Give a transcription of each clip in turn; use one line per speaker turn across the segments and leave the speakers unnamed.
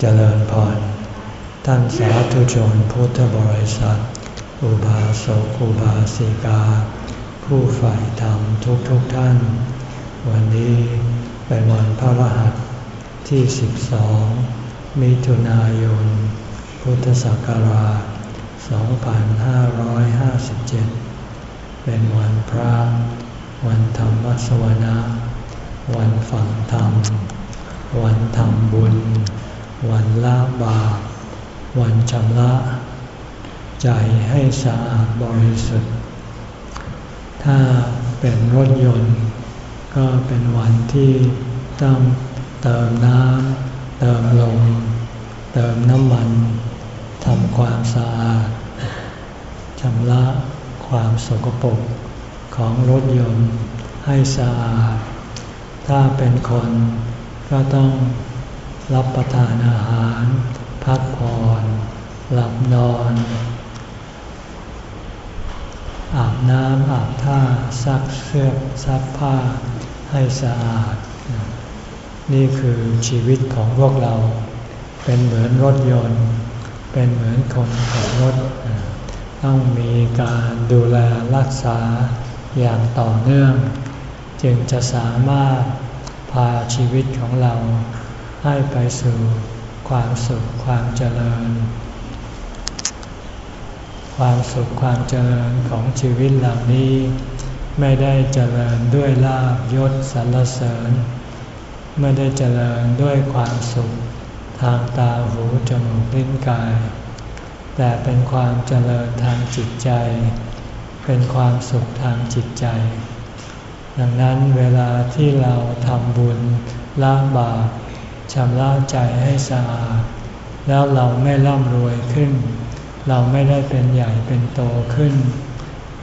เจริญพร ท่านสาธุชนพุทธบริษัท อุบาสกอุบาสิกา ผู้ใฝ่ธรรมทุกทุกท่าน วันนี้เป็นวันพระรหัสที่ 12 มิถุนายน พุทธศักราช 2557 เป็นวันพระ วันธรรมสวนะ วันฝังธรรม วันทำบุญ วันละบาปวันชำระ ใจให้สะอาดบริสุทธิ์ ถ้าเป็นรถยนต์ ก็เป็นวันที่ต้องเติมน้ำเติมลมเติมน้ำมันทำความสะอาดชำระความสกปรกของรถยนต์ให้สะอาด ถ้าเป็นคนก็ต้อง รับประทานอาหาร พักผ่อนหลับนอน อาบน้ำอาบท่าซักเสื้อซักผ้าให้สะอาด นี่คือชีวิตของพวกเรา เป็นเหมือนรถยนต์ เป็นเหมือนคนขับรถ ต้องมีการดูแลรักษาอย่างต่อเนื่อง จึงจะสามารถพาชีวิตของเรา ให้ไปสู่ความสุขความเจริญ ความสุขความเจริญของชีวิตเหล่านี้ ไม่ได้เจริญด้วยลาบยศสรรเสริญ ไม่ได้เจริญด้วยความสุขทางตาหูจมูกลิ้นกาย แต่เป็นความเจริญทางจิตใจ เป็นความสุขทางจิตใจ ดังนั้นเวลาที่เราทำบุญล้างบาป ชำระใจให้สะอาด แล้วเราไม่ร่ำรวยขึ้น เราไม่ได้เป็นใหญ่เป็นโตขึ้น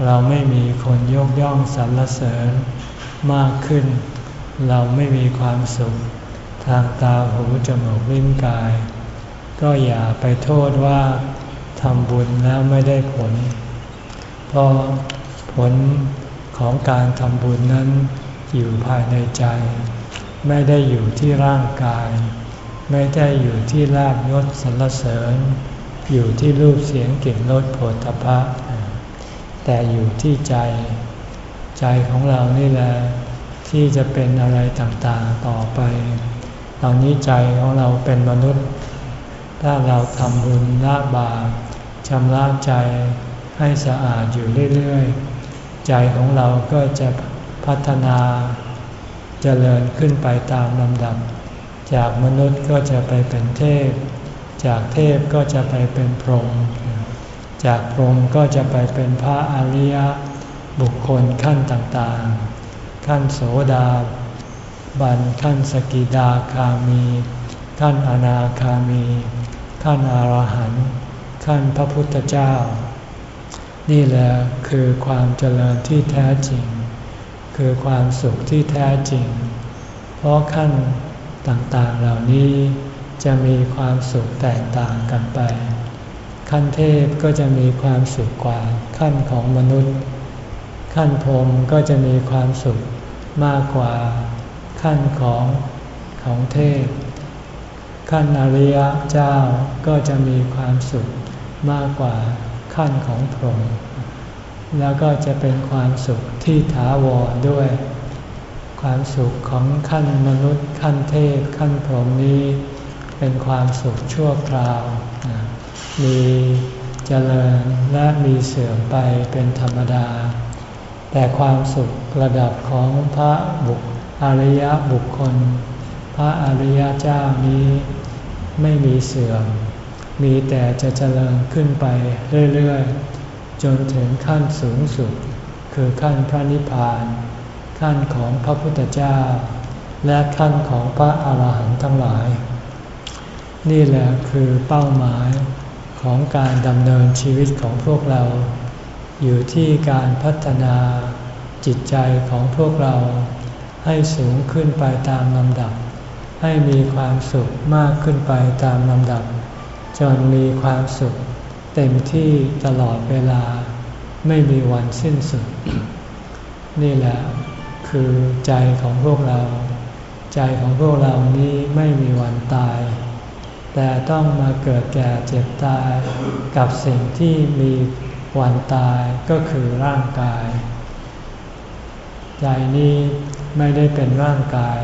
เราไม่มีคนยกย่องสรรเสริญมากขึ้น เราไม่มีความสุข ทางตาหูจมูกลิ้นกาย ก็อย่าไปโทษว่าทำบุญแล้วไม่ได้ผล เพราะผลของการทำบุญนั้นอยู่ภายในใจ ไม่ได้อยู่ที่ร่างกาย ไม่ได้อยู่ที่ลาบยศสรรเสริญ อยู่ที่รูปเสียงกลิ่นรสโผฏฐพะแต่อยู่ที่ใจ ใจของเรานี่แหละที่จะเป็นอะไรต่างๆต่อไป ตอนนี้ใจของเราเป็นมนุษย์ ถ้าเราทำบุญละบาปชำระใจให้สะอาดอยู่เรื่อยๆ ใจของเราก็จะพัฒนา เจริญขึ้นไปตามลำดับ จากมนุษย์ก็จะไปเป็นเทพ จากเทพก็จะไปเป็นพรหม จากพรหมก็จะไปเป็นพระอริยบุคคลขั้นต่างๆ ขั้นโสดาบัน ขั้นสกิดาคามี ขั้นอนาคามี ขั้นอรหันต์ ขั้นพระพุทธเจ้า นี่แหละคือความเจริญที่แท้จริง คือความสุขที่แท้จริง เพราะขั้นต่างๆเหล่านี้จะมีความสุขแตกต่างกันไป ขั้นเทพก็จะมีความสุขกว่าขั้นของมนุษย์ ขั้นพรหมก็จะมีความสุขมากกว่าขั้นของของเทพ ขั้นอริยเจ้าก็จะมีความสุขมากกว่าขั้นของพรหม แล้วก็จะเป็นความสุขที่ถาวรด้วย ความสุขของขั้นมนุษย์ ขั้นเทพขั้นพรหมนี้ เป็นความสุขชั่วคราว มีเจริญและมีเสื่อมไปเป็นธรรมดา แต่ความสุขระดับของพระบุคอริยบุคคล พระอริยเจ้านี้ไม่มีเสื่อม มีแต่จะเจริญขึ้นไปเรื่อยๆ จนถึงขั้นสูงสุด คือขั้นพระนิพพาน ขั้นของพระพุทธเจ้า และขั้นของพระอาหารหันต์ทั้งหลาย นี่แหละคือเป้าหมายของการดำเนินชีวิตของพวกเรา อยู่ที่การพัฒนาจิตใจของพวกเราให้สูงขึ้นไปตามลำดับ ให้มีความสุขมากขึ้นไปตามลำดับ จนมีความสุข เต็มที่ตลอดเวลาไม่มีวันสิ้นสุด นี่แหละคือใจของพวกเรา ใจของพวกเรานี้ไม่มีวันตาย แต่ต้องมาเกิดแก่เจ็บตายกับสิ่งที่มีวันตายก็คือร่างกาย ใจนี้ไม่ได้เป็นร่างกาย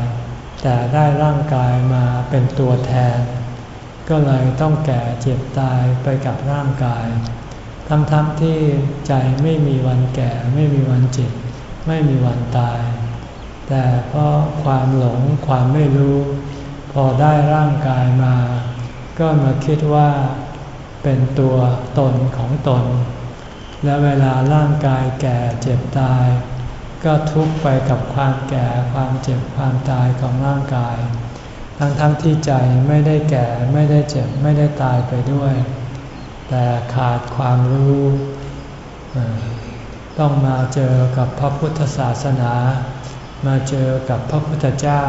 แต่ได้ร่างกายมาเป็นตัวแทน ก็เลยต้องแก่เจ็บตายไปกับร่างกาย ทั้งๆทที่ใจไม่มีวันแก่ไม่มีวันเจ็บไม่มีวันตาย แต่เพราะความหลงความไม่รู้ พอได้ร่างกายมา ก็มาคิดว่าเป็นตัวตนของตน และเวลาร่างกายแก่เจ็บตาย ก็ทุกไปกับความแก่ความเจ็บความตายของร่างกาย ทั้งๆทที่ใจไม่ได้แก่ไม่ได้เจ็บไม่ได้ตายไปด้วย แต่ขาดความรู้ ต้องมาเจอกับพระพุทธศาสนา มาเจอกับพระพุทธเจ้า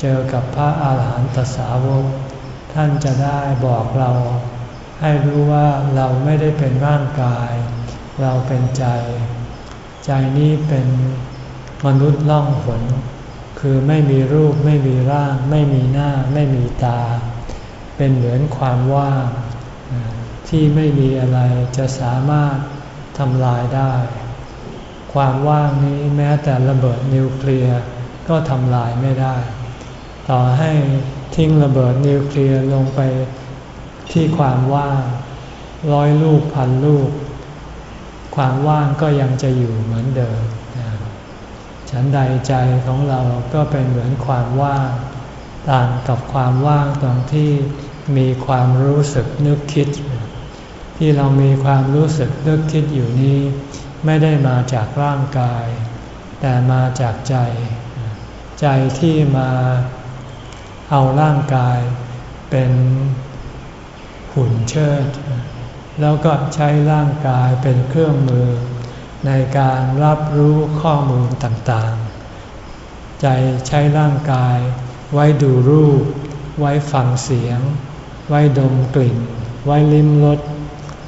เจอกับพระอาหารหันตสาวก ท่านจะได้บอกเรา ให้รู้ว่าเราไม่ได้เป็นร่างกาย เราเป็นใจ ใจนี้เป็นมนุษย์ล่องหน คือไม่มีรูปไม่มีร่าง ไม่มีหน้า ไม่มีตา เป็นเหมือนความว่างที่ไม่มีอะไรจะสามารถทำลายได้ ความว่างนี้แม้แต่ระเบิดนิวเคลียร์ก็ทำลายไม่ได้ ต่อให้ทิ้งระเบิดนิวเคลียร์ลงไปที่ความว่าง ร้อยลูกพันลูก ความว่างก็ยังจะอยู่เหมือนเดิม ฉันใดใจของเราก็เป็นเหมือนความว่าง ต่างกับความว่างตรงที่มีความรู้สึกนึกคิด ที่เรามีความรู้สึกนึกคิดอยู่นี้ ไม่ได้มาจากร่างกาย แต่มาจากใจ ใจที่มาเอาร่างกายเป็นหุ่นเชิด แล้วก็ใช้ร่างกายเป็นเครื่องมือ ในการรับรู้ข้อมูลต่างๆ ใจใช้ร่างกาย ไว้ดูรูป ไว้ฟังเสียง ไว้ดมกลิ่น ไว้ลิ้มรส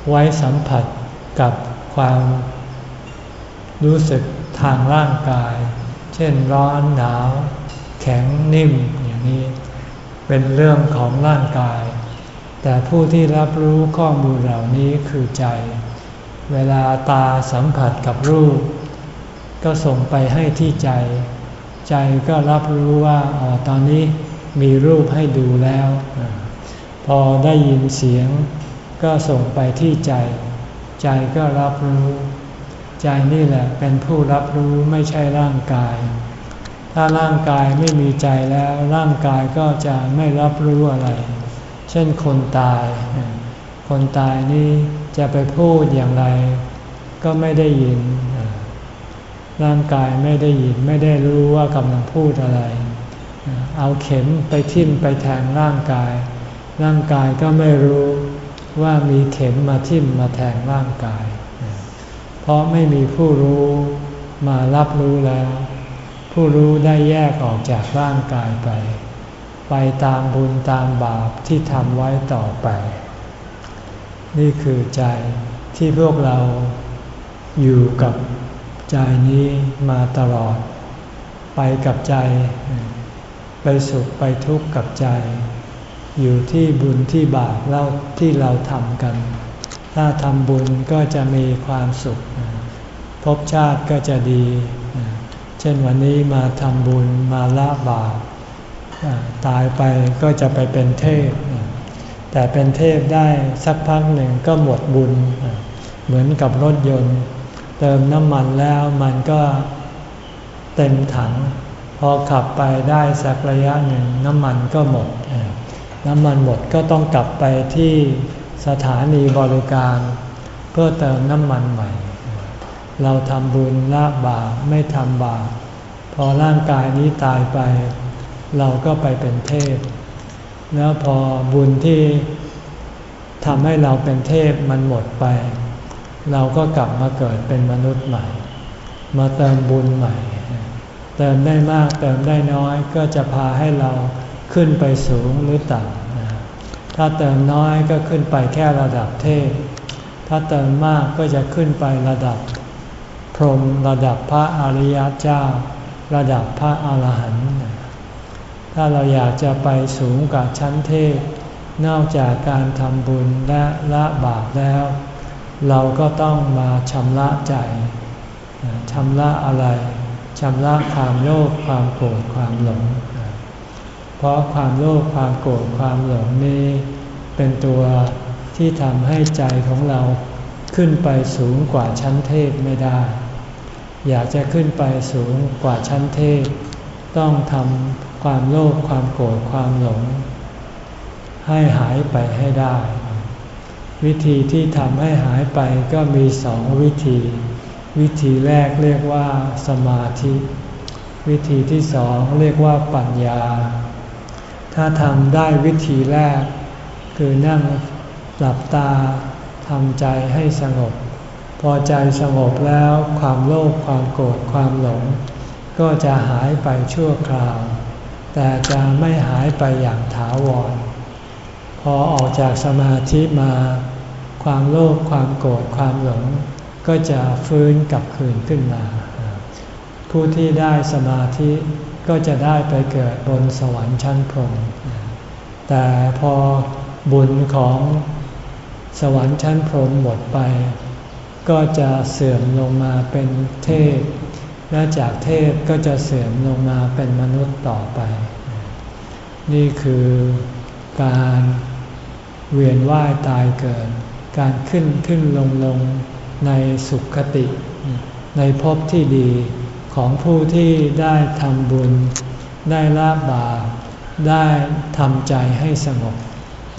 ไว้สัมผัสกับความ รู้สึกทางร่างกาย เช่นร้อนหนาว แข็งนิ่มอย่างนี้ เป็นเรื่องของร่างกาย แต่ผู้ที่รับรู้ข้อมูลเหล่านี้คือใจ เวลาตาสัมผัสกับรูป ก็ส่งไปให้ที่ใจ ใจก็รับรู้ว่าออตอนนี้มีรูปให้ดูแล้ว พอได้ยินเสียง ก็ส่งไปที่ใจ ใจก็รับรู้ ใจนี่แหละเป็นผู้รับรู้ไม่ใช่ร่างกาย ถ้าร่างกายไม่มีใจแล้วร่างกายก็จะไม่รับรู้อะไร เช่นคนตาย คนตายนี่ จะไปพูดอย่างไร ก็ไม่ได้ยิน ร่างกายไม่ได้ยินไม่ได้รู้ว่ากำลังพูดอะไร เอาเข็มไปทิ่มไปแทงร่างกาย ร่างกายก็ไม่รู้ว่ามีเข็มมาทิ่มมาแทงร่างกาย เพราะไม่มีผู้รู้มารับรู้แล้ว ผู้รู้ได้แยกออกจากร่างกายไป ไปตามบุญตามบาปที่ทำไว้ต่อไป นี่คือใจที่พวกเราอยู่กับใจนี้มาตลอด ไปกับใจ ไปสุขไปทุกข์กับใจ อยู่ที่บุญที่บาปเราที่เราทำกัน ถ้าทำบุญก็จะมีความสุขภพชาติก็จะดี เช่นวันนี้มาทำบุญมาละบาปตายไปก็จะไปเป็นเทพ แต่เป็นเทพได้สักพักหนึ่งก็หมดบุญ เหมือนกับรถยนต์ เติมน้ำมันแล้วมันก็เต็มถัง พอขับไปได้สักระยะหนึ่งน้ำมันก็หมด น้ำมันหมดก็ต้องกลับไปที่สถานีบริการ เพื่อเติมน้ำมันใหม่ เราทำบุญละบาปไม่ทำบาปพอร่างกายนี้ตายไป เราก็ไปเป็นเทพ แล้วพอบุญที่ทำให้เราเป็นเทพมันหมดไป เราก็กลับมาเกิดเป็นมนุษย์ใหม่ มาเติมบุญใหม่ เติมได้มากเติมได้น้อยก็จะพาให้เราขึ้นไปสูงหรือต่ำถ้าเติมน้อยก็ขึ้นไปแค่ระดับเทพ ถ้าเติมมากก็จะขึ้นไประดับ พรหมระดับพระอริยเจ้า ระดับพระอรหันต์ ถ้าเราอยากจะไปสูงกับชั้นเทพ นอกจากการทำบุญและละบาปแล้ว เราก็ต้องมาชำระใจชำระอะไรชำระความโลภความโกรธความหลง เพราะความโลภความโกรธความหลงนี้เป็นตัวที่ทำให้ใจของเราขึ้นไปสูงกว่าชั้นเทพไม่ได้ อยากจะขึ้นไปสูงกว่าชั้นเทพ ต้องทำ ความโลภความโกรธความหลง ให้หายไปให้ได้ วิธีที่ทำให้หายไปก็มีสองวิธี วิธีแรกเรียกว่าสมาธิ วิธีที่สองเรียกว่าปัญญา ถ้าทำได้วิธีแรก คือนั่งหลับตาทำใจให้สงบ พอใจสงบแล้วความโลภความโกรธความหลง ก็จะหายไปชั่วคราว แต่จะไม่หายไปอย่างถาวร พอออกจากสมาธิมา ความโลภความโกรธความหลง ก็จะฟื้นกลับคืนขึ้นมา ผู้ที่ได้สมาธิก็จะได้ไปเกิดบนสวรรค์ชั้นพรหมแต่พอบุญของสวรรค์ชั้นพรหมหมดไป ก็จะเสื่อมลงมาเป็นเทพ และจากเทพก็จะเสื่อมลงมาเป็นมนุษย์ต่อไป นี่คือการเวียนว่ายตายเกิด การขึ้นขึ้นลงลงในสุขติ ในภพที่ดีของผู้ที่ได้ทำบุญ ได้ละบาปได้ทำใจให้สงบ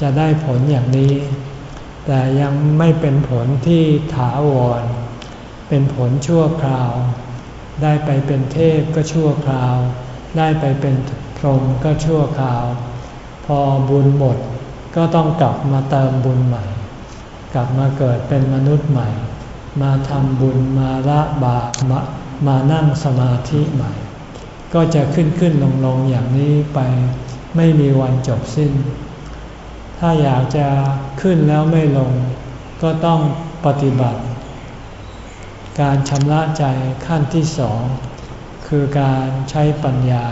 จะได้ผลอย่างนี้ แต่ยังไม่เป็นผลที่ถาวร เป็นผลชั่วคราว ได้ไปเป็นเทพก็ชั่วคราว ได้ไปเป็นพรหมก็ชั่วคราว พอบุญหมดก็ต้องกลับมาเติมบุญใหม่ กลับมาเกิดเป็นมนุษย์ใหม่ มาทำบุญมาละบาปมามานั่งสมาธิใหม่ ก็จะขึ้นขึ้นลงลงอย่างนี้ไปไม่มีวันจบสิ้น ถ้าอยากจะขึ้นแล้วไม่ลง ก็ต้องปฏิบัติ การชำระใจขั้นที่สองคือการใช้ปัญญา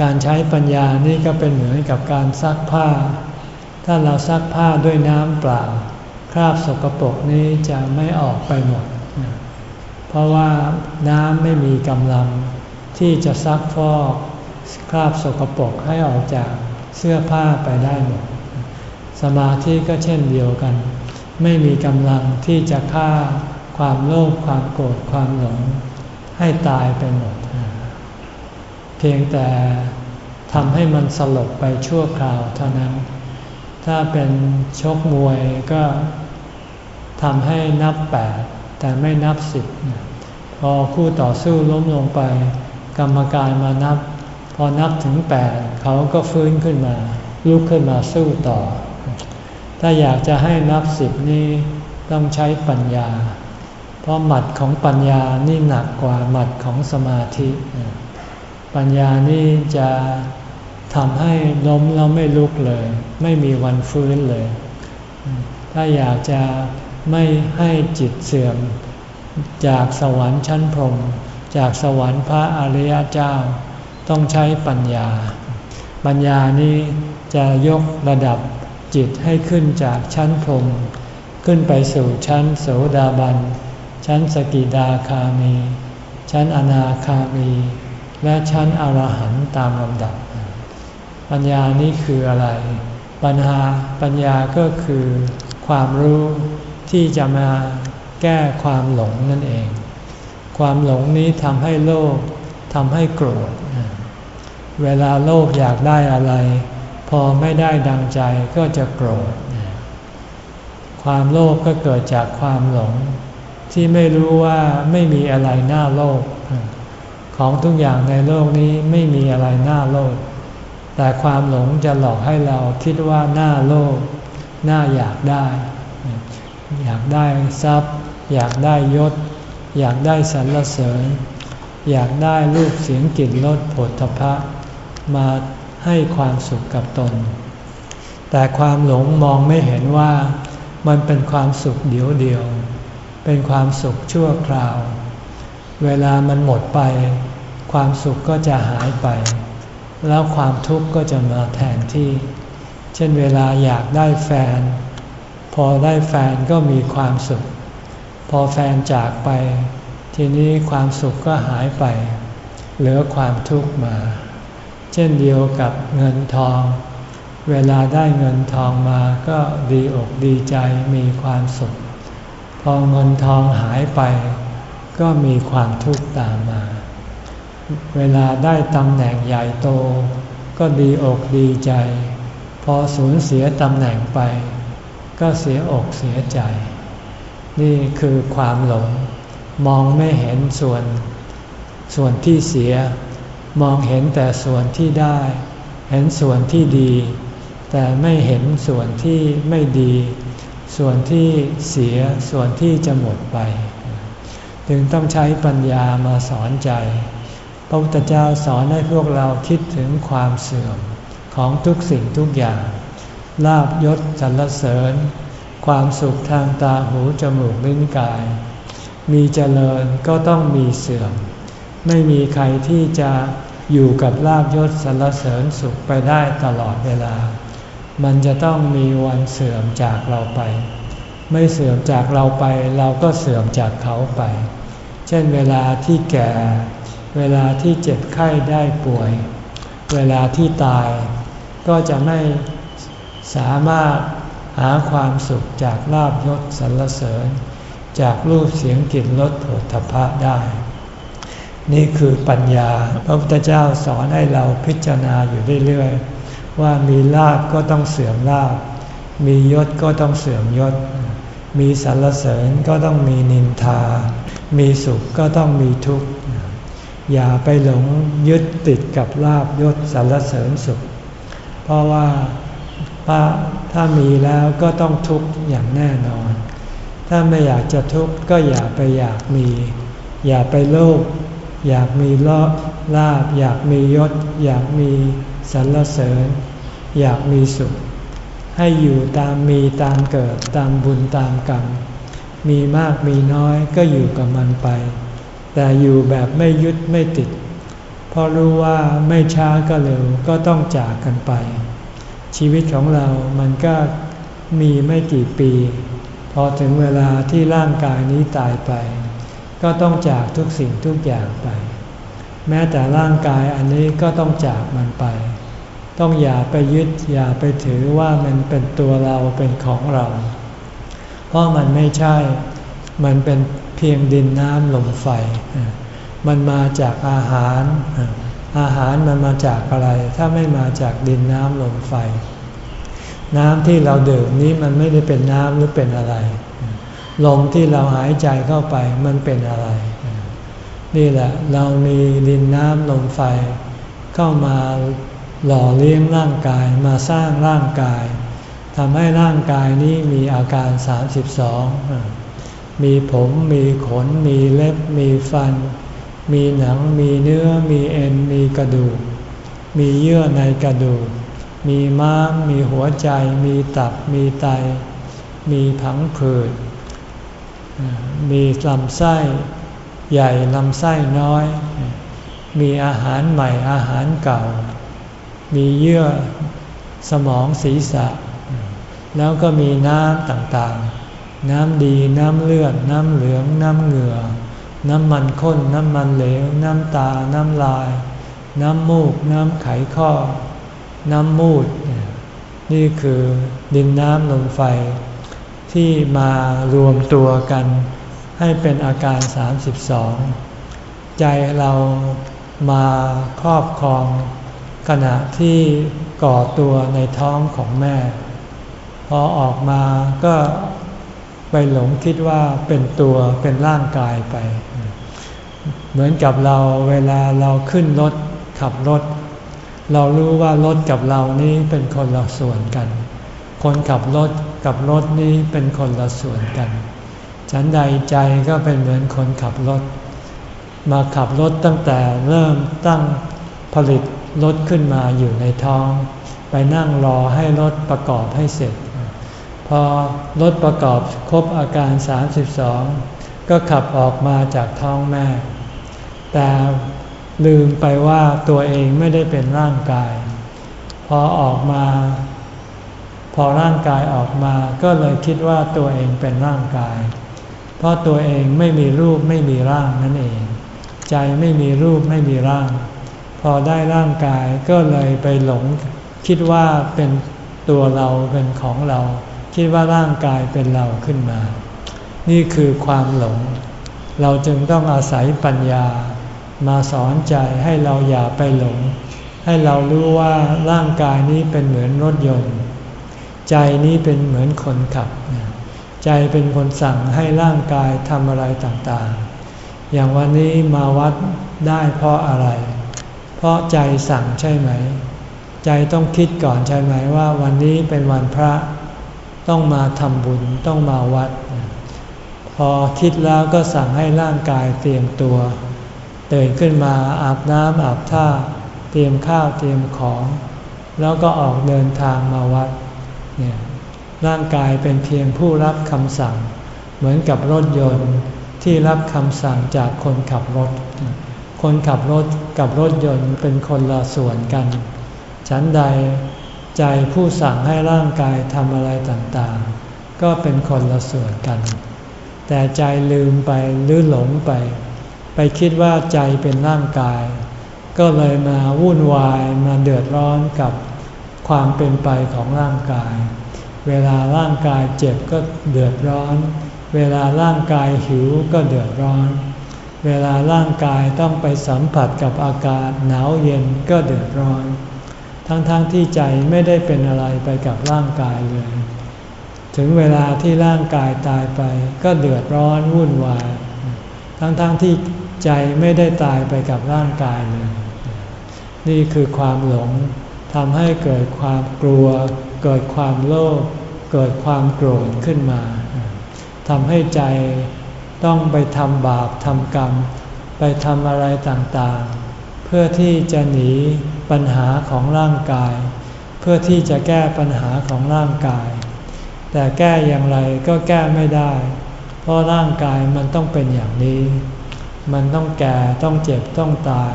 การใช้ปัญญานี่ก็เป็นเหมือนกับการซักผ้า ถ้าเราซักผ้าด้วยน้ำเปล่า คราบสกปรกนี้จะไม่ออกไปหมด เพราะว่าน้ำไม่มีกำลังที่จะซักฟอกคราบสกปรกให้ออกจากเสื้อผ้าไปได้หมด สมาธิก็เช่นเดียวกัน ไม่มีกำลังที่จะฆ่า ความโลภความโกรธความหลง ให้ตายไปหมด เพียงแต่ทำให้มันสลบไปชั่วคราวเท่านั้น ถ้าเป็นชกมวยก็ทำให้นับแปดแต่ไม่นับสิบพอคู่ต่อสู้ล้มลงไป กรรมการมานับ พอนับถึงแปดเขาก็ฟื้นขึ้นมาลุกขึ้นมาสู้ต่อ ถ้าอยากจะให้นับสิบนี้ต้องใช้ปัญญา เพราะหมัดของปัญญานี่หนักกว่าหมัดของสมาธิ ปัญญานี่จะทำให้ล้มแล้วไม่ลุกเลย ไม่มีวันฟื้นเลย ถ้าอยากจะไม่ให้จิตเสื่อม จากสวรรค์ชั้นพรหมจากสวรรค์พระอริยเจ้า ต้องใช้ปัญญา ปัญญานี้จะยกระดับจิตให้ขึ้นจากชั้นพรหมขึ้นไปสู่ชั้นโสดาบัน ชั้นสกิดาคามี ชั้นอนาคามี และชั้นอรหันต์ตามลำดับ ปัญญานี้คืออะไร ปัญหาปัญญาก็คือความรู้ที่จะมาแก้ความหลงนั่นเอง ความหลงนี้ทำให้โลภทำให้โกรธ เวลาโลภอยากได้อะไร พอไม่ได้ดังใจก็จะโกรธ ความโลภก็เกิดจากความหลง ที่ไม่รู้ว่าไม่มีอะไรน่าโลภของทุกอย่างในโลกนี้ไม่มีอะไรน่าโลภแต่ความหลงจะหลอกให้เราคิดว่าน่าโลภน่าอยากได้ อยากได้ทรัพย์ อยากได้ยศ อยากได้สรรเสริญ อยากได้รูปเสียงกลิ่นรสผลทพะ มาให้ความสุขกับตน แต่ความหลงมองไม่เห็นว่ามันเป็นความสุขเดียวเดียว เป็นความสุขชั่วคราว เวลามันหมดไป ความสุขก็จะหายไป แล้วความทุกข์ก็จะมาแทนที่ เช่นเวลาอยากได้แฟน พอได้แฟนก็มีความสุข พอแฟนจากไป ทีนี้ความสุขก็หายไป เหลือความทุกข์มา เช่นเดียวกับเงินทอง เวลาได้เงินทองมาก็ดีอกดีใจมีความสุข พอเงินทองหายไป ก็มีความทุกข์ตามมา เวลาได้ตำแหน่งใหญ่โต ก็ดีอกดีใจ พอสูญเสียตำแหน่งไป ก็เสียอกเสียใจ นี่คือความหลง มองไม่เห็นส่วน ส่วนที่เสีย มองเห็นแต่ส่วนที่ได้ เห็นส่วนที่ดี แต่ไม่เห็นส่วนที่ไม่ดี ส่วนที่เสียส่วนที่จะหมดไป จึงต้องใช้ปัญญามาสอนใจ พระพุทธเจ้าสอนให้พวกเราคิดถึงความเสื่อมของทุกสิ่งทุกอย่าง ลาบยศสรรเสริญ ความสุขทางตาหูจมูกลิ้นกาย มีเจริญก็ต้องมีเสื่อม ไม่มีใครที่จะอยู่กับลาบยศสรรเสริญสุขไปได้ตลอดเวลา มันจะต้องมีวันเสื่อมจากเราไป ไม่เสื่อมจากเราไป เราก็เสื่อมจากเขาไป เช่นเวลาที่แก่ เวลาที่เจ็บไข้ได้ป่วย เวลาที่ตาย ก็จะไม่สามารถหาความสุขจากลาบยศสรรเสริญ จากรูปเสียงกลิ่นรสผลทพะได้ นี่คือปัญญา พระพุทธเจ้าสอนให้เราพิจารณาอยู่เรื่อยๆ ว่ามีลาบก็ต้องเสื่อมลาบ มียศก็ต้องเสื่อมยศ มีสรรเสริญก็ต้องมีนินทา มีสุขก็ต้องมีทุกข์ อย่าไปหลงยึดติดกับลาบยศสรรเสริญสุข เพราะว่าถ้ามีแล้วก็ต้องทุกข์อย่างแน่นอน ถ้าไม่อยากจะทุกข์ก็อย่าไปอยากมี อย่าไปโลภ อยากมีลาลาบอยากมียศ อยากมี สรรเสริญ อยากมีสุข ให้อยู่ตามมีตามเกิดตามบุญตามกรรม มีมากมีน้อยก็อยู่กับมันไป แต่อยู่แบบไม่ยึดไม่ติด เพราะรู้ว่าไม่ช้าก็เร็วก็ต้องจากกันไป ชีวิตของเรามันก็มีไม่กี่ปี พอถึงเวลาที่ร่างกายนี้ตายไป ก็ต้องจากทุกสิ่งทุกอย่างไป แม้แต่ร่างกายอันนี้ก็ต้องจากมันไป ต้องอย่าไปยึดอย่าไปถือว่ามันเป็นตัวเราเป็นของเรา เพราะมันไม่ใช่ มันเป็นเพียงดินน้ำลมไฟ มันมาจากอาหาร อาหารมันมาจากอะไร ถ้าไม่มาจากดินน้ำลมไฟ น้ำที่เราดื่มนี้มันไม่ได้เป็นน้ำหรือเป็นอะไร ลมที่เราหายใจเข้าไปมันเป็นอะไร นี่แหละเรามีดินน้ำลมไฟเข้ามา หล่อเลี้ยงร่างกายมาสร้างร่างกายทำให้ร่างกายนี้มีอาการ 32 มีผมมีขน มีเล็บ มีฟัน มีหนัง มีเนื้อ มีเอ็น มีกระดูก มีเยื่อในกระดูก มีม้าม มีหัวใจ มีตับ มีไต มีผังผืด มีลำไส้ใหญ่ลำไส้น้อย มีอาหารใหม่อาหารเก่า มีเยื่อสมองศีรษะ แล้วก็มีน้ำต่างๆ น้ำดีน้ำเลือด น้ำเหลือง น้ำเหงื่อ น้ำมันข้น น้ำมันเหลว น้ำตา น้ำลาย น้ำมูก น้ำไขข้อ น้ำมูด นี่คือดินน้ำลมไฟ ที่มารวมตัวกัน ให้เป็นอาการ 32 ใจเรามาครอบครอง ขณะที่ก่อตัวในท้องของแม่ พอออกมาก็ไปหลงคิดว่าเป็นตัวเป็นร่างกายไป เหมือนกับเราเวลาเราขึ้นรถขับรถ เรารู้ว่ารถกับเรานี้เป็นคนละส่วนกัน คนขับรถกับรถนี้เป็นคนละส่วนกัน ฉันใดใจก็เป็นเหมือนคนขับรถ มาขับรถตั้งแต่เริ่มตั้งผลิต รถขึ้นมาอยู่ในท้อง ไปนั่งรอให้รถประกอบให้เสร็จ พอรถประกอบครบอาการ 32 ก็ขับออกมาจากท้องแม่ แต่ลืมไปว่าตัวเองไม่ได้เป็นร่างกาย พอออกมา พอร่างกายออกมาก็เลยคิดว่าตัวเองเป็นร่างกาย เพราะตัวเองไม่มีรูปไม่มีร่างนั่นเอง ใจไม่มีรูปไม่มีร่าง พอได้ร่างกายก็เลยไปหลง คิดว่าเป็นตัวเราเป็นของเรา คิดว่าร่างกายเป็นเราขึ้นมา นี่คือความหลง เราจึงต้องอาศัยปัญญา มาสอนใจให้เราอย่าไปหลง ให้เรารู้ว่าร่างกายนี้เป็นเหมือนรถยนต์ ใจนี้เป็นเหมือนคนขับ ใจเป็นคนสั่งให้ร่างกายทำอะไรต่างๆ อย่างวันนี้มาวัดได้เพราะอะไร เพราะใจสั่งใช่ไหม ใจต้องคิดก่อนใช่ไหมว่าวันนี้เป็นวันพระ ต้องมาทำบุญต้องมาวัด พอคิดแล้วก็สั่งให้ร่างกายเตรียมตัวตื่นขึ้นมาอาบน้ำอาบท่า เตรียมข้าวเตรียมของ แล้วก็ออกเดินทางมาวัดเนี่ยร่างกายเป็นเพียงผู้รับคำสั่ง เหมือนกับรถยนต์ที่รับคำสั่งจากคนขับรถ คนขับรถกับรถยนต์เป็นคนละส่วนกัน ฉันใดใจผู้สั่งให้ร่างกายทำอะไรต่างๆ ก็เป็นคนละส่วนกัน แต่ใจลืมไปหรือหลงไป ไปคิดว่าใจเป็นร่างกาย ก็เลยมาวุ่นวายมาเดือดร้อนกับความเป็นไปของร่างกาย เวลาร่างกายเจ็บก็เดือดร้อน เวลาร่างกายหิวก็เดือดร้อน เวลาร่างกายต้องไปสัมผัสกับอากาศหนาวเย็นก็เดือดร้อน ทั้งๆทที่ใจไม่ได้เป็นอะไรไปกับร่างกายเลย ถึงเวลาที่ร่างกายตายไปก็เดือดร้อนวุ่นวาย ทั้งๆทที่ใจไม่ได้ตายไปกับร่างกายเลย นี่คือความหลงทำให้เกิดความกลัว เกิดความโลภเกิดความโกรธขึ้นมาทำให้ใจ ต้องไปทำบาปทำกรรม ไปทำอะไรต่างๆ เพื่อที่จะหนีปัญหาของร่างกาย เพื่อที่จะแก้ปัญหาของร่างกาย แต่แก้อย่างไรก็แก้ไม่ได้ เพราะร่างกายมันต้องเป็นอย่างนี้ มันต้องแก่ต้องเจ็บต้องตาย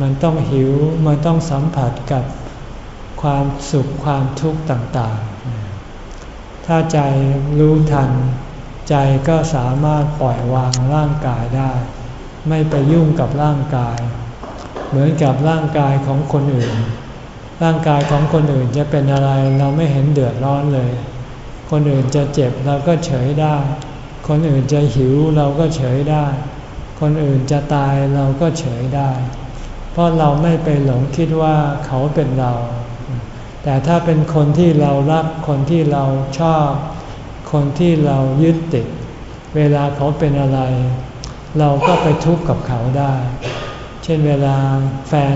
มันต้องหิวมันต้องสัมผัสกับความสุขความทุกข์ต่างๆ ถ้าใจรู้ทัน ใจก็สามารถปล่อยวางร่างกายได้ ไม่ไปยุ่งกับร่างกาย เหมือนกับร่างกายของคนอื่น ร่างกายของคนอื่นจะเป็นอะไรเราไม่เห็นเดือดร้อนเลย คนอื่นจะเจ็บเราก็เฉยได้ คนอื่นจะหิวเราก็เฉยได้ คนอื่นจะตายเราก็เฉยได้ เพราะเราไม่ไปหลงคิดว่าเขาเป็นเรา แต่ถ้าเป็นคนที่เรารักคนที่เราชอบ คนที่เรายึดติด เวลาเขาเป็นอะไร เราก็ไปทุกข์กับเขาได้ เช่นเวลาแฟน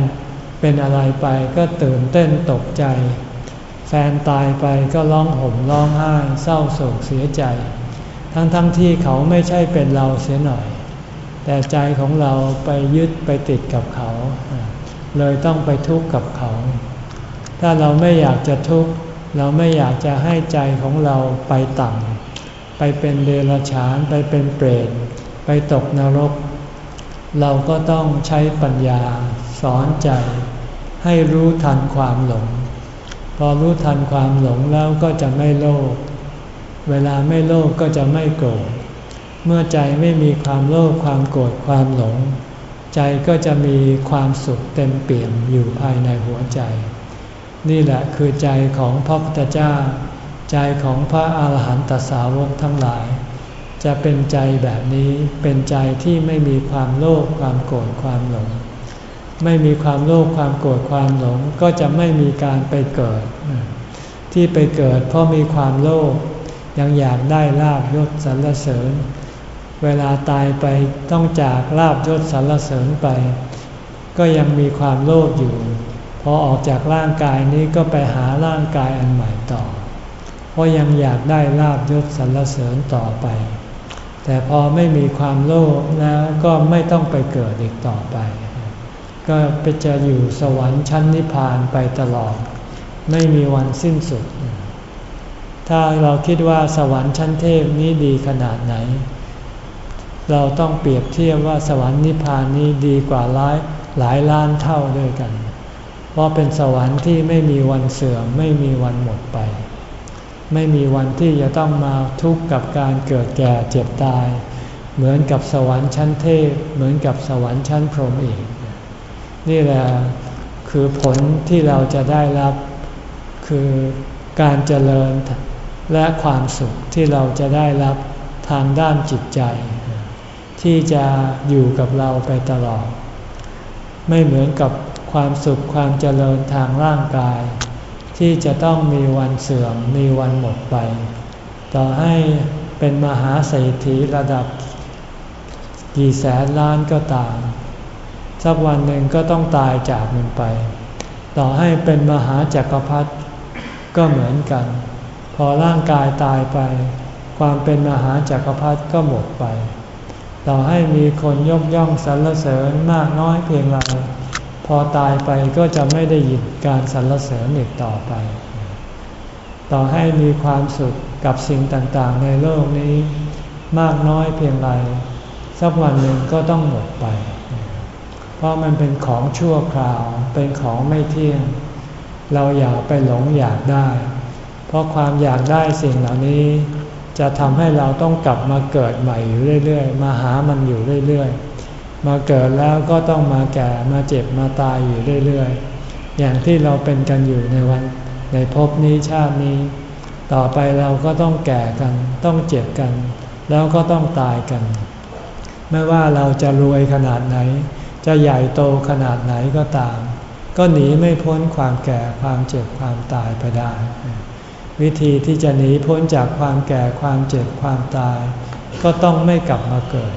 เป็นอะไรไปก็ตื่นเต้นตกใจ แฟนตายไปก็ร้องห่มร้องไห้เศร้าโศกเสียใจ ทั้งๆทที่เขาไม่ใช่เป็นเราเสียหน่อย แต่ใจของเราไปยึดไปติดกับเขา เลยต้องไปทุกข์กับเขา ถ้าเราไม่อยากจะทุกข์ เราไม่อยากจะให้ใจของเราไปต่ำไปเป็นเดรัจฉานไปเป็นเปรตไปตกนรก เราก็ต้องใช้ปัญญาสอนใจ ให้รู้ทันความหลง พอรู้ทันความหลงแล้วก็จะไม่โลภเวลาไม่โลภก็จะไม่โกรธเมื่อใจไม่มีความโลภความโกรธความหลง ใจก็จะมีความสุขเต็มเปี่ยมอยู่ภายในหัวใจ นี่แหละคือใจของพระพุทธเจ้า ใจของพระอาหารหันตสาวกทั้งหลาย จะเป็นใจแบบนี้เป็นใจที่ไม่มีความโลภความโกรธความหลง ไม่มีความโลภความโกรธความหลงก็จะไม่มีการไปเกิด ที่ไปเกิดเพราะมีความโลภยังอยากได้ลาบยศสรรเสริญ เวลาตายไปต้องจากลาบยศสรรเสริญไป ก็ยังมีความโลภอยู่ พอออกจากร่างกายนี้ก็ไปหาร่างกายอันใหม่ต่อ เพราะยังอยากได้ลาบยศสรรเสริญต่อไป แต่พอไม่มีความโลภแล้วก็ไม่ต้องไปเกิดอีกต่อไป ก็ไปจะอยู่สวรรค์ชั้นนิพพานไปตลอด ไม่มีวันสิ้นสุด ถ้าเราคิดว่าสวรรค์ชั้นเทพนี้ดีขนาดไหน เราต้องเปรียบเทียบว่าสวรรค์นิพพานนี้ดีกว่าหลายหลายล้านเท่าด้วยกัน เพราะเป็นสวรรค์ที่ไม่มีวันเสื่อมไม่มีวันหมดไป ไม่มีวันที่จะต้องมาทุกข์กับการเกิดแก่เจ็บตาย เหมือนกับสวรรค์ชั้นเทพเหมือนกับสวรรค์ชั้นพรหมอีก นี่แหละคือผลที่เราจะได้รับคือการเจริญและความสุขที่เราจะได้รับทางด้านจิตใจ ที่จะอยู่กับเราไปตลอด ไม่เหมือนกับ ความสุขความเจริญทางร่างกาย ที่จะต้องมีวันเสื่อมมีวันหมดไป ต่อให้เป็นมหาเศรษฐีระดับกี่แสนล้านก็ตาม สักวันหนึ่งก็ต้องตายจากมันไป ต่อให้เป็นมหาจักรพรรดิก็เหมือนกัน พอร่างกายตายไป ความเป็นมหาจักรพรรดิก็หมดไป ต่อให้มีคนยกย่องสรรเสริญมากน้อยเพียงไร พอตายไปก็จะไม่ได้ยินการสรรเสริญอีกต่อไป ต่อให้มีความสุขกับสิ่งต่างๆ ในโลกนี้มากน้อยเพียงไรสักวันหนึ่งก็ต้องหมดไป เพราะมันเป็นของชั่วคราว เป็นของไม่เที่ยง เราอย่าไปหลงอยากได้ เพราะความอยากได้สิ่งเหล่านี้ จะทำให้เราต้องกลับมาเกิดใหม่อยู่เรื่อย ๆ มาหามันอยู่เรื่อย ๆ มาเกิดแล้วก็ต้องมาแก่มาเจ็บมาตายอยู่เรื่อยๆ อย่างที่เราเป็นกันอยู่ในวัน ในภพนี้ชาตินี้ ต่อไปเราก็ต้องแก่กัน ต้องเจ็บกัน แล้วก็ต้องตายกัน ไม่ว่าเราจะรวยขนาดไหน จะใหญ่โตขนาดไหนก็ตาม ก็หนีไม่พ้นความแก่ความเจ็บความตายไปได้ วิธีที่จะหนีพ้นจากความแก่ความเจ็บความตาย ก็ต้องไม่กลับมาเกิด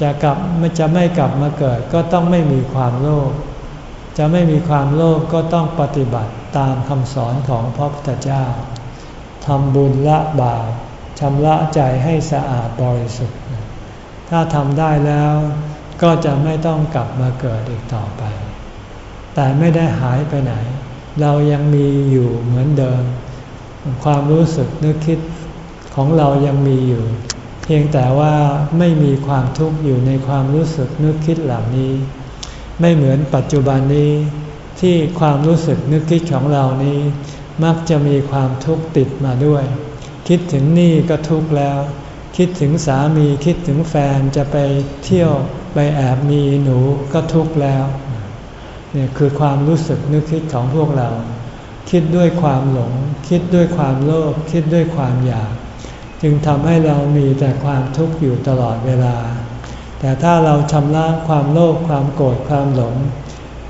จะกลับจะไม่กลับมาเกิดก็ต้องไม่มีความโลภ จะไม่มีความโลภก็ต้องปฏิบัติตามคำสอนของพระพุทธเจ้าทำบุญละบาปชำระใจให้สะอาดบริสุทธิ์ ถ้าทำได้แล้วก็จะไม่ต้องกลับมาเกิดอีกต่อไป แต่ไม่ได้หายไปไหน เรายังมีอยู่เหมือนเดิม ความรู้สึกนึกคิดของเรายังมีอยู่ พียงแต่ว่าไม่มีความทุกข์อยู่ในความรู้สึกนึกคิดเหล่านี้ ไม่เหมือนปัจจุบันนี้ ที่ความรู้สึกนึกคิดของเรานี้ มักจะมีความทุกข์ติดมาด้วย คิดถึงนี่ก็ทุกข์แล้ว คิดถึงสามีคิดถึงแฟนจะไปเที่ยวไปแอบมีหนูก็ทุกข์แล้วเนี่ยคือความรู้สึกนึกคิดของพวกเรา คิดด้วยความหลง คิดด้วยความโลภคิดด้วยความอยาก จึงทำให้เรามีแต่ความทุกข์อยู่ตลอดเวลา แต่ถ้าเราชำระความโลภความโกรธความหลง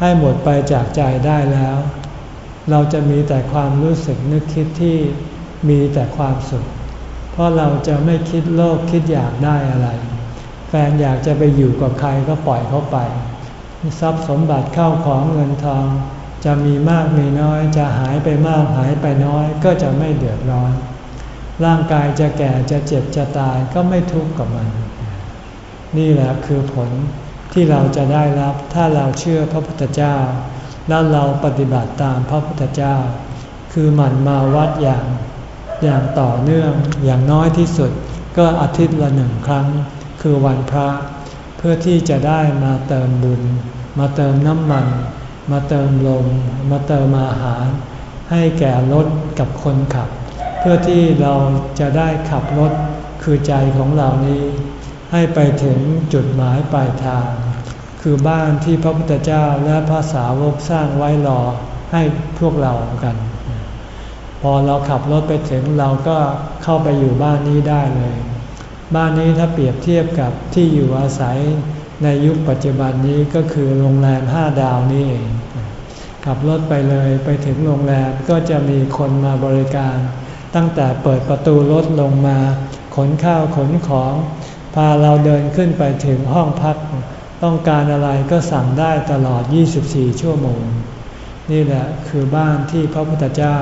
ให้หมดไปจากใจได้แล้ว เราจะมีแต่ความรู้สึกนึกคิดที่มีแต่ความสุข เพราะเราจะไม่คิดโลภคิดอยากได้อะไร แฟนอยากจะไปอยู่กับใครก็ปล่อยเขาไป ทรัพย์สมบัติเข้าของเงินทอง จะมีมากมีน้อย จะหายไปมากหายไปน้อยก็จะไม่เดือดร้อน ร่างกายจะแก่จะเจ็บจะตายก็ไม่ทุกข์กับมัน นี่แหละคือผลที่เราจะได้รับถ้าเราเชื่อพระพุทธเจ้า แล้วเราปฏิบัติตามพระพุทธเจ้า คือหมั่นมาวัดอย่างอย่างต่อเนื่องอย่างน้อยที่สุดก็อาทิตย์ละหนึ่งครั้ง คือวันพระ เพื่อที่จะได้มาเติมบุญ มาเติมน้ำมัน มาเติมลมมาเติมอาหาร ให้แก่รถกับคนขับ เพื่อที่เราจะได้ขับรถคือใจของเรานี้ ให้ไปถึงจุดหมายปลายทาง คือบ้านที่พระพุทธเจ้าและพระสาวกสร้างไว้รอให้พวกเรากัน พอเราขับรถไปถึงเราก็เข้าไปอยู่บ้านนี้ได้เลย บ้านนี้ถ้าเปรียบเทียบกับที่อยู่อาศัยในยุคปัจจุบันนี้ก็คือโรงแรมห้าดาวนี่เองขับรถไปเลยไปถึงโรงแรมก็จะมีคนมาบริการ ตั้งแต่เปิดประตูรถลงมา ขนข้าวขนของ พาเราเดินขึ้นไปถึงห้องพัก ต้องการอะไรก็สั่งได้ตลอด 24 ชั่วโมง นี่แหละคือบ้านที่พระพุทธเจ้า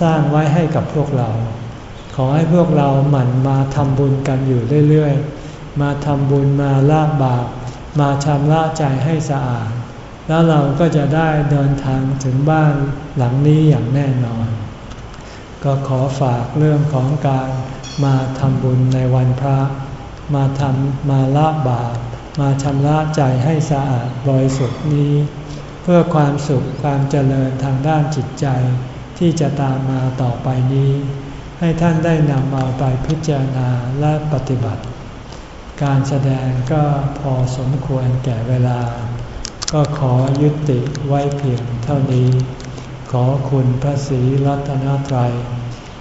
สร้างไว้ให้กับพวกเรา ขอให้พวกเราหมั่นมาทำบุญกันอยู่เรื่อยๆ มาทำบุญมาละบาป มาชำระใจให้สะอาด แล้วเราก็จะได้เดินทางถึงบ้านหลังนี้อย่างแน่นอน ก็ขอฝากเรื่องของการมาทำบุญในวันพระ มาทำมาละบาปมาชำระใจให้สะอาดบริสุทธิ์นี้ เพื่อความสุขความเจริญทางด้านจิตใจที่จะตามมาต่อไปนี้ ให้ท่านได้นำเอาไปพิจารณาและปฏิบัติ การแสดงก็พอสมควรแก่เวลา ก็ขอยุติไว้เพียงเท่านี้ ขอคุณพระศรีรัตนตรัย